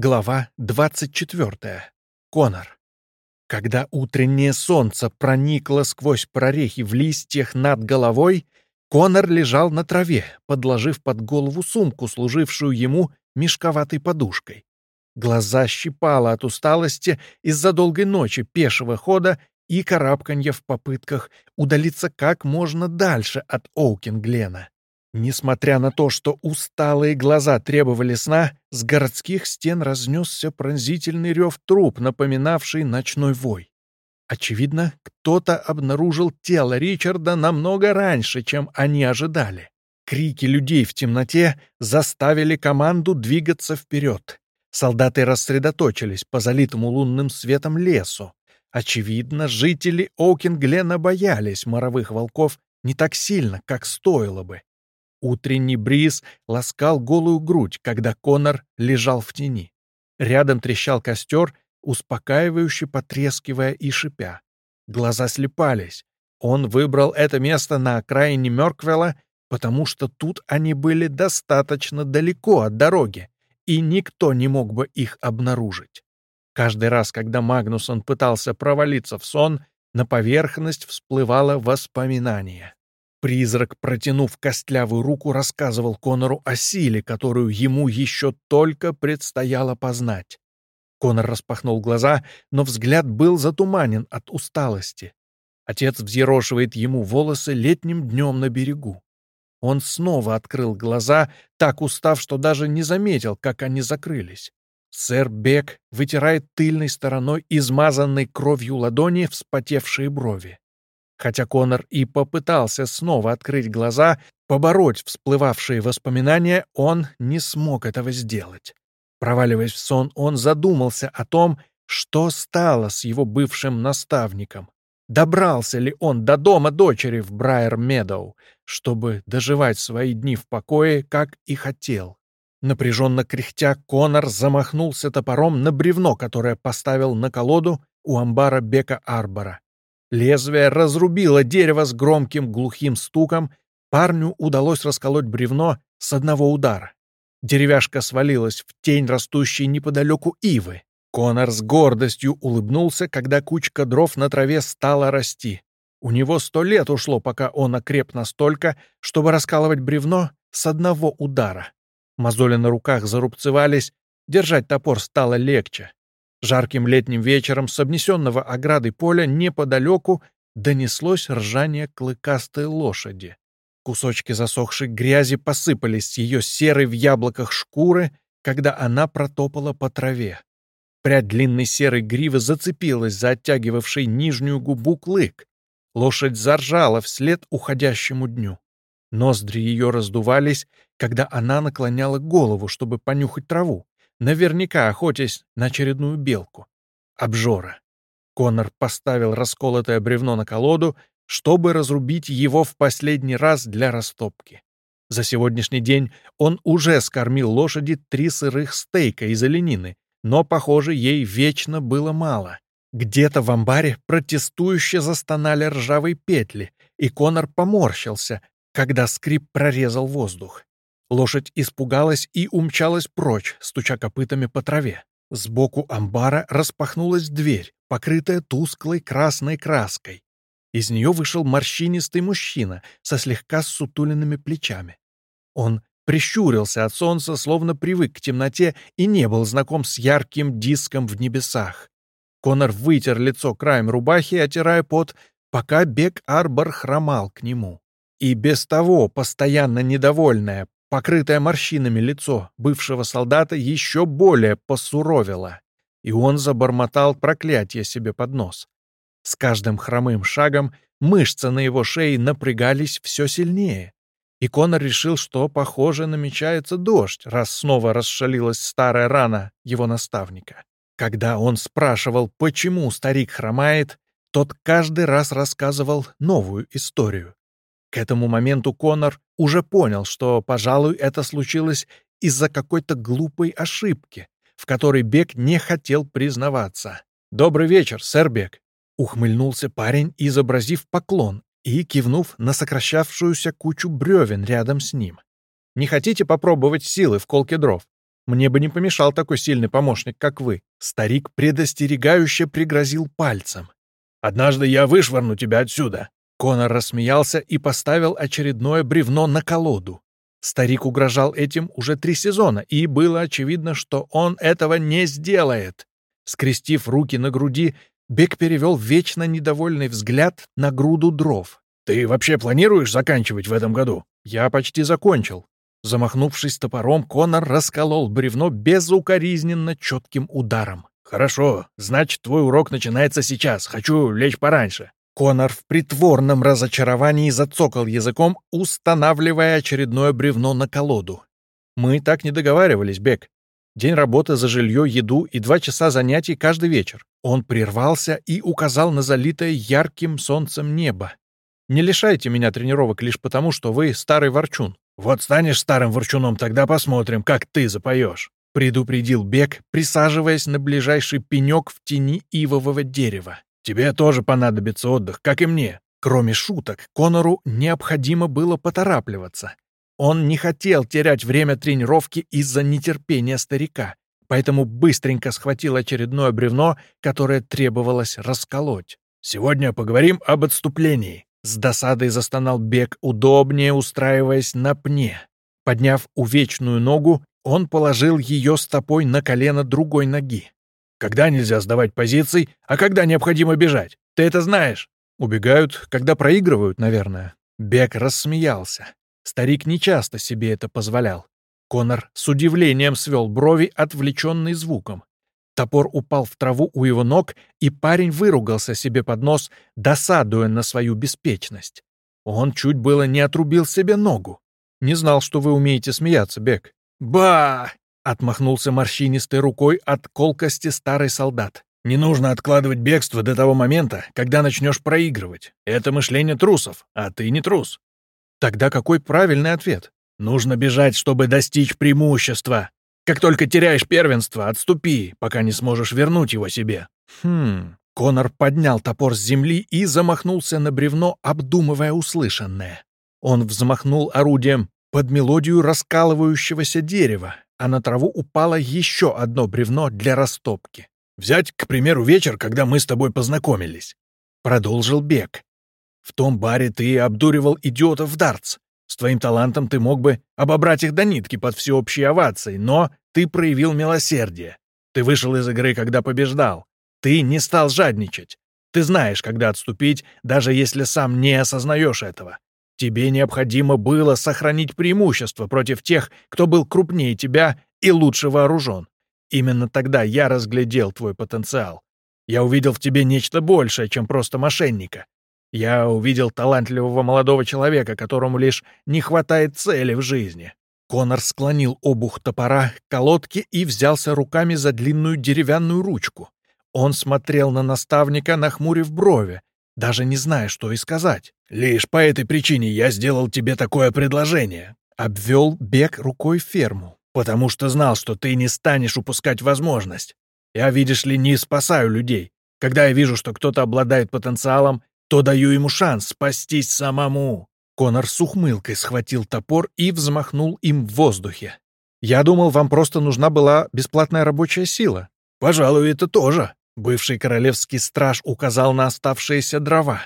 Глава 24. Конор. Когда утреннее солнце проникло сквозь прорехи в листьях над головой, Конор лежал на траве, подложив под голову сумку, служившую ему мешковатой подушкой. Глаза щипало от усталости из-за долгой ночи пешего хода и карабканья в попытках удалиться как можно дальше от Оукинглена. Несмотря на то, что усталые глаза требовали сна, с городских стен разнесся пронзительный рев труп, напоминавший ночной вой. Очевидно, кто-то обнаружил тело Ричарда намного раньше, чем они ожидали. Крики людей в темноте заставили команду двигаться вперед. Солдаты рассредоточились по залитому лунным светом лесу. Очевидно, жители Оукинглена боялись моровых волков не так сильно, как стоило бы. Утренний бриз ласкал голую грудь, когда Конор лежал в тени. Рядом трещал костер, успокаивающе потрескивая и шипя. Глаза слепались. Он выбрал это место на окраине Мёрквелла, потому что тут они были достаточно далеко от дороги, и никто не мог бы их обнаружить. Каждый раз, когда Магнусон пытался провалиться в сон, на поверхность всплывало воспоминание. Призрак, протянув костлявую руку, рассказывал Конору о силе, которую ему еще только предстояло познать. Конор распахнул глаза, но взгляд был затуманен от усталости. Отец взъерошивает ему волосы летним днем на берегу. Он снова открыл глаза, так устав, что даже не заметил, как они закрылись. Сэр Бек вытирает тыльной стороной измазанной кровью ладони вспотевшие брови. Хотя Конор и попытался снова открыть глаза, побороть всплывавшие воспоминания, он не смог этого сделать. Проваливаясь в сон, он задумался о том, что стало с его бывшим наставником. Добрался ли он до дома дочери в Брайер-Медоу, чтобы доживать свои дни в покое, как и хотел? Напряженно кряхтя, Конор замахнулся топором на бревно, которое поставил на колоду у амбара Бека Арбора. Лезвие разрубило дерево с громким глухим стуком, парню удалось расколоть бревно с одного удара. Деревяшка свалилась в тень растущей неподалеку ивы. Конор с гордостью улыбнулся, когда кучка дров на траве стала расти. У него сто лет ушло, пока он окреп настолько, чтобы раскалывать бревно с одного удара. Мозоли на руках зарубцевались, держать топор стало легче. Жарким летним вечером с обнесенного оградой поля неподалеку донеслось ржание клыкастой лошади. Кусочки засохшей грязи посыпались с ее серой в яблоках шкуры, когда она протопала по траве. Прядь длинной серой гривы зацепилась за оттягивавший нижнюю губу клык. Лошадь заржала вслед уходящему дню. Ноздри ее раздувались, когда она наклоняла голову, чтобы понюхать траву наверняка охотясь на очередную белку. Обжора. Конор поставил расколотое бревно на колоду, чтобы разрубить его в последний раз для растопки. За сегодняшний день он уже скормил лошади три сырых стейка из оленины, но, похоже, ей вечно было мало. Где-то в амбаре протестующе застонали ржавые петли, и Конор поморщился, когда скрип прорезал воздух. Лошадь испугалась и умчалась прочь, стуча копытами по траве. Сбоку амбара распахнулась дверь, покрытая тусклой красной краской. Из нее вышел морщинистый мужчина со слегка сутуленными плечами. Он прищурился от солнца, словно привык к темноте и не был знаком с ярким диском в небесах. Конор вытер лицо краем рубахи, отирая пот, пока Бек Арбор хромал к нему. И без того постоянно недовольная, Покрытое морщинами лицо бывшего солдата еще более посуровило, и он забормотал проклятие себе под нос. С каждым хромым шагом мышцы на его шее напрягались все сильнее, и Конор решил, что, похоже, намечается дождь, раз снова расшалилась старая рана его наставника. Когда он спрашивал, почему старик хромает, тот каждый раз рассказывал новую историю. К этому моменту Конор уже понял, что, пожалуй, это случилось из-за какой-то глупой ошибки, в которой Бек не хотел признаваться. «Добрый вечер, сэр Бек!» — ухмыльнулся парень, изобразив поклон и кивнув на сокращавшуюся кучу бревен рядом с ним. «Не хотите попробовать силы в колке дров? Мне бы не помешал такой сильный помощник, как вы». Старик предостерегающе пригрозил пальцем. «Однажды я вышвырну тебя отсюда». Конор рассмеялся и поставил очередное бревно на колоду. Старик угрожал этим уже три сезона, и было очевидно, что он этого не сделает. Скрестив руки на груди, Бек перевел вечно недовольный взгляд на груду дров. «Ты вообще планируешь заканчивать в этом году?» «Я почти закончил». Замахнувшись топором, Конор расколол бревно безукоризненно четким ударом. «Хорошо, значит, твой урок начинается сейчас. Хочу лечь пораньше». Конор в притворном разочаровании зацокал языком, устанавливая очередное бревно на колоду. «Мы так не договаривались, Бек. День работы за жилье, еду и два часа занятий каждый вечер». Он прервался и указал на залитое ярким солнцем небо. «Не лишайте меня тренировок лишь потому, что вы старый ворчун. «Вот станешь старым ворчуном, тогда посмотрим, как ты запоешь», — предупредил Бек, присаживаясь на ближайший пенек в тени ивового дерева. «Тебе тоже понадобится отдых, как и мне». Кроме шуток, Конору необходимо было поторапливаться. Он не хотел терять время тренировки из-за нетерпения старика, поэтому быстренько схватил очередное бревно, которое требовалось расколоть. «Сегодня поговорим об отступлении», с досадой застонал бег, удобнее устраиваясь на пне. Подняв увечную ногу, он положил ее стопой на колено другой ноги. «Когда нельзя сдавать позиций, а когда необходимо бежать? Ты это знаешь?» «Убегают, когда проигрывают, наверное». Бек рассмеялся. Старик нечасто себе это позволял. Конор с удивлением свел брови, отвлеченный звуком. Топор упал в траву у его ног, и парень выругался себе под нос, досадуя на свою беспечность. Он чуть было не отрубил себе ногу. Не знал, что вы умеете смеяться, Бек. «Ба!» — отмахнулся морщинистой рукой от колкости старый солдат. «Не нужно откладывать бегство до того момента, когда начнешь проигрывать. Это мышление трусов, а ты не трус». Тогда какой правильный ответ? «Нужно бежать, чтобы достичь преимущества», как только теряешь первенство, отступи, пока не сможешь вернуть его себе». «Хм...» Конор поднял топор с земли и замахнулся на бревно, обдумывая услышанное. Он взмахнул орудием под мелодию раскалывающегося дерева, а на траву упало еще одно бревно для растопки. «Взять, к примеру, вечер, когда мы с тобой познакомились», — продолжил Бек. «В том баре ты обдуривал идиотов в дартс. С твоим талантом ты мог бы обобрать их до нитки под всеобщей овацией, но ты проявил милосердие. Ты вышел из игры, когда побеждал. Ты не стал жадничать. Ты знаешь, когда отступить, даже если сам не осознаешь этого. Тебе необходимо было сохранить преимущество против тех, кто был крупнее тебя и лучше вооружен. Именно тогда я разглядел твой потенциал. Я увидел в тебе нечто большее, чем просто мошенника. Я увидел талантливого молодого человека, которому лишь не хватает цели в жизни. Конор склонил обух топора к колодке и взялся руками за длинную деревянную ручку. Он смотрел на наставника, нахмурив брови, даже не зная, что и сказать. «Лишь по этой причине я сделал тебе такое предложение», — обвел Бег рукой ферму. «Потому что знал, что ты не станешь упускать возможность. Я, видишь ли, не спасаю людей. Когда я вижу, что кто-то обладает потенциалом, то даю ему шанс спастись самому». Конор с ухмылкой схватил топор и взмахнул им в воздухе. «Я думал, вам просто нужна была бесплатная рабочая сила». «Пожалуй, это тоже», — бывший королевский страж указал на оставшиеся дрова.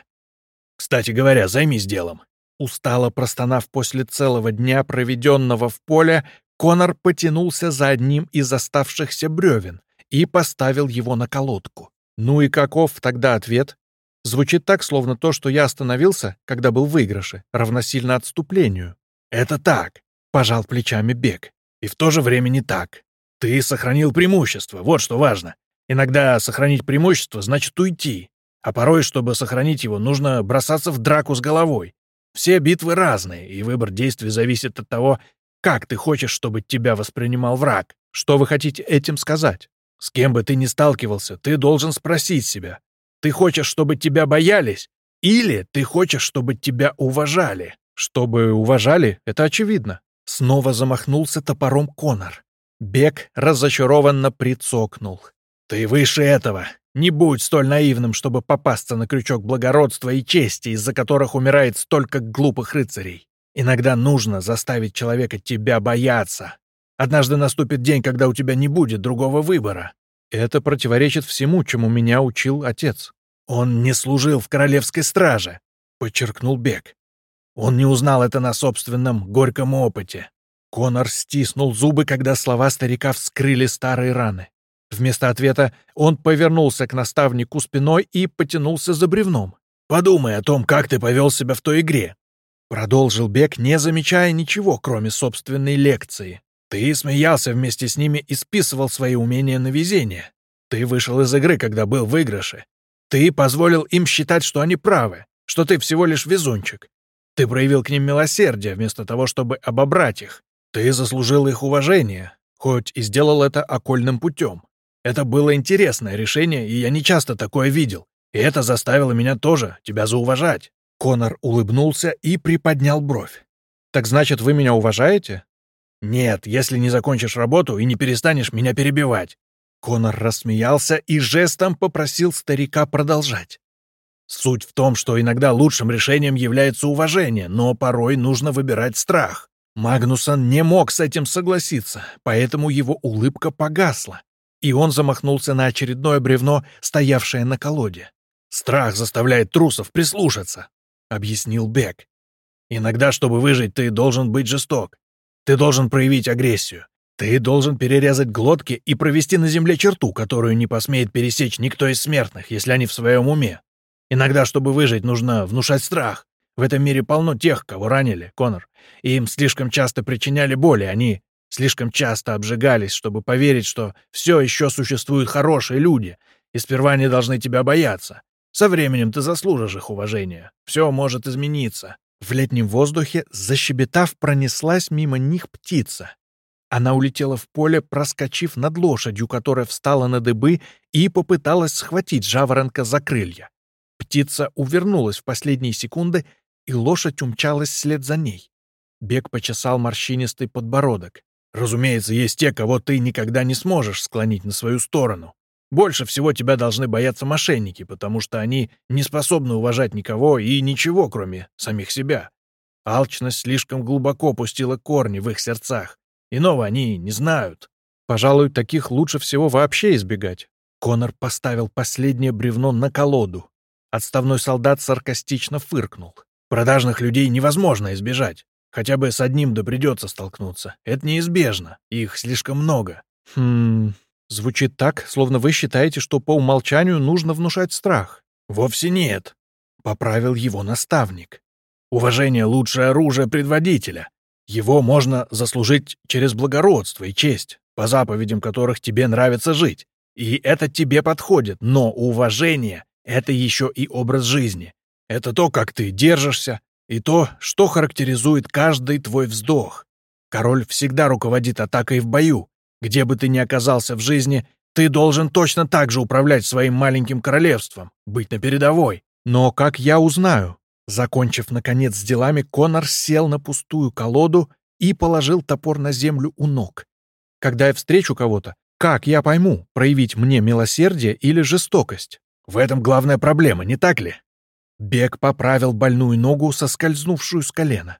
«Кстати говоря, займись делом». Устало простонав после целого дня, проведенного в поле, Конор потянулся за одним из оставшихся бревен и поставил его на колодку. Ну и каков тогда ответ? Звучит так, словно то, что я остановился, когда был в выигрыше, равносильно отступлению. «Это так», — пожал плечами Бек. «И в то же время не так. Ты сохранил преимущество, вот что важно. Иногда сохранить преимущество значит уйти, а порой, чтобы сохранить его, нужно бросаться в драку с головой. Все битвы разные, и выбор действий зависит от того, как ты хочешь, чтобы тебя воспринимал враг. Что вы хотите этим сказать? С кем бы ты ни сталкивался, ты должен спросить себя, ты хочешь, чтобы тебя боялись? Или ты хочешь, чтобы тебя уважали? Чтобы уважали, это очевидно. Снова замахнулся топором Конор. Бек разочарованно прицокнул. Ты выше этого. Не будь столь наивным, чтобы попасться на крючок благородства и чести, из-за которых умирает столько глупых рыцарей. Иногда нужно заставить человека тебя бояться. Однажды наступит день, когда у тебя не будет другого выбора. Это противоречит всему, чему меня учил отец. Он не служил в королевской страже, подчеркнул Бек. Он не узнал это на собственном горьком опыте. Конор стиснул зубы, когда слова старика вскрыли старые раны. Вместо ответа он повернулся к наставнику спиной и потянулся за бревном. «Подумай о том, как ты повел себя в той игре», — продолжил Бек, не замечая ничего, кроме собственной лекции. «Ты смеялся вместе с ними и списывал свои умения на везение. Ты вышел из игры, когда был в выигрыше. Ты позволил им считать, что они правы, что ты всего лишь везунчик. Ты проявил к ним милосердие, вместо того, чтобы обобрать их. Ты заслужил их уважение, хоть и сделал это окольным путем. Это было интересное решение, и я не часто такое видел. И это заставило меня тоже тебя зауважать». Конор улыбнулся и приподнял бровь. «Так значит, вы меня уважаете?» «Нет, если не закончишь работу и не перестанешь меня перебивать». Конор рассмеялся и жестом попросил старика продолжать. «Суть в том, что иногда лучшим решением является уважение, но порой нужно выбирать страх. Магнусон не мог с этим согласиться, поэтому его улыбка погасла, и он замахнулся на очередное бревно, стоявшее на колоде. «Страх заставляет трусов прислушаться», — объяснил Бек. «Иногда, чтобы выжить, ты должен быть жесток. Ты должен проявить агрессию. Ты должен перерезать глотки и провести на земле черту, которую не посмеет пересечь никто из смертных, если они в своем уме. Иногда, чтобы выжить, нужно внушать страх. В этом мире полно тех, кого ранили, Конор. И им слишком часто причиняли боли, они слишком часто обжигались, чтобы поверить, что все еще существуют хорошие люди, и сперва они должны тебя бояться. Со временем ты заслужишь их уважения. Все может измениться. В летнем воздухе, защебетав, пронеслась мимо них птица. Она улетела в поле, проскочив над лошадью, которая встала на дыбы и попыталась схватить жаворонка за крылья. Птица увернулась в последние секунды и лошадь умчалась вслед за ней. Бег почесал морщинистый подбородок. «Разумеется, есть те, кого ты никогда не сможешь склонить на свою сторону. Больше всего тебя должны бояться мошенники, потому что они не способны уважать никого и ничего, кроме самих себя. Алчность слишком глубоко пустила корни в их сердцах. Иного они не знают. Пожалуй, таких лучше всего вообще избегать. Конор поставил последнее бревно на колоду. Отставной солдат саркастично фыркнул. Продажных людей невозможно избежать. Хотя бы с одним да придется столкнуться. Это неизбежно. Их слишком много. Хм... Звучит так, словно вы считаете, что по умолчанию нужно внушать страх. Вовсе нет. Поправил его наставник. Уважение — лучшее оружие предводителя. Его можно заслужить через благородство и честь, по заповедям которых тебе нравится жить. И это тебе подходит, но уважение — это еще и образ жизни. Это то, как ты держишься, и то, что характеризует каждый твой вздох. Король всегда руководит атакой в бою. Где бы ты ни оказался в жизни, ты должен точно так же управлять своим маленьким королевством, быть на передовой. Но как я узнаю? Закончив, наконец, с делами, Конор сел на пустую колоду и положил топор на землю у ног. Когда я встречу кого-то, как я пойму, проявить мне милосердие или жестокость? В этом главная проблема, не так ли? Бег поправил больную ногу, соскользнувшую с колена.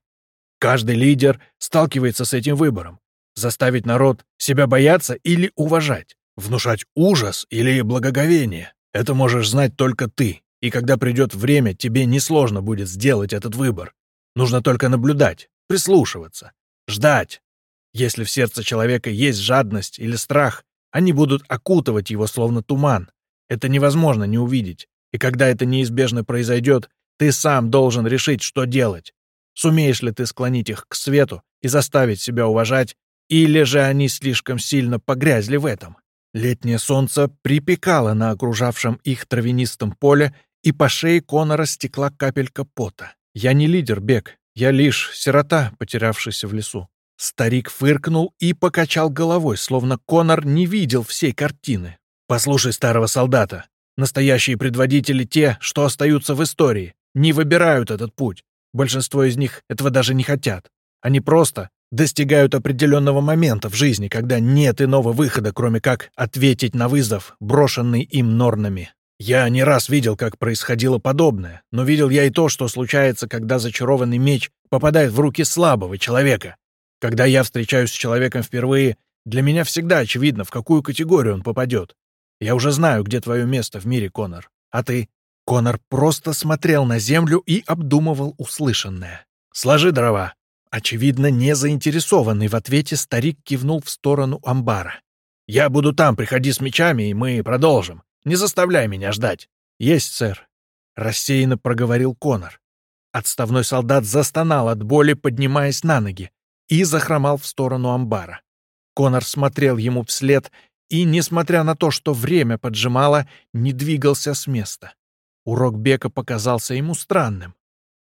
Каждый лидер сталкивается с этим выбором. Заставить народ себя бояться или уважать. Внушать ужас или благоговение. Это можешь знать только ты. И когда придет время, тебе несложно будет сделать этот выбор. Нужно только наблюдать, прислушиваться, ждать. Если в сердце человека есть жадность или страх, они будут окутывать его словно туман. Это невозможно не увидеть. И когда это неизбежно произойдет, ты сам должен решить, что делать. Сумеешь ли ты склонить их к свету и заставить себя уважать, или же они слишком сильно погрязли в этом? Летнее солнце припекало на окружавшем их травянистом поле, и по шее Конора стекла капелька пота. «Я не лидер, Бег, я лишь сирота, потерявшийся в лесу». Старик фыркнул и покачал головой, словно Конор не видел всей картины. «Послушай старого солдата. Настоящие предводители те, что остаются в истории, не выбирают этот путь. Большинство из них этого даже не хотят. Они просто достигают определенного момента в жизни, когда нет иного выхода, кроме как ответить на вызов, брошенный им норнами. Я не раз видел, как происходило подобное, но видел я и то, что случается, когда зачарованный меч попадает в руки слабого человека. Когда я встречаюсь с человеком впервые, для меня всегда очевидно, в какую категорию он попадет. Я уже знаю, где твое место в мире, Конор. А ты? Конор просто смотрел на землю и обдумывал услышанное. «Сложи дрова». Очевидно, не заинтересованный в ответе, старик кивнул в сторону амбара. «Я буду там, приходи с мечами, и мы продолжим. Не заставляй меня ждать». «Есть, сэр», — рассеянно проговорил Конор. Отставной солдат застонал от боли, поднимаясь на ноги, и захромал в сторону амбара. Конор смотрел ему вслед и, несмотря на то, что время поджимало, не двигался с места. Урок Бека показался ему странным.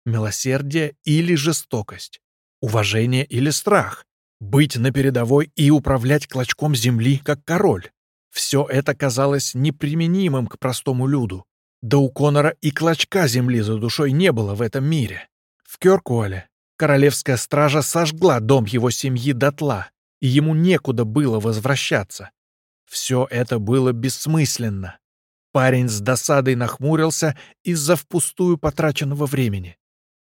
Милосердие или жестокость? Уважение или страх? Быть на передовой и управлять клочком земли, как король? Все это казалось неприменимым к простому люду. Да у Конора и клочка земли за душой не было в этом мире. В Кёркуоле королевская стража сожгла дом его семьи дотла, и ему некуда было возвращаться. Все это было бессмысленно. Парень с досадой нахмурился из-за впустую потраченного времени.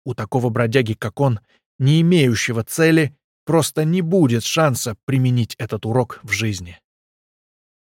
У такого бродяги, как он, не имеющего цели, просто не будет шанса применить этот урок в жизни.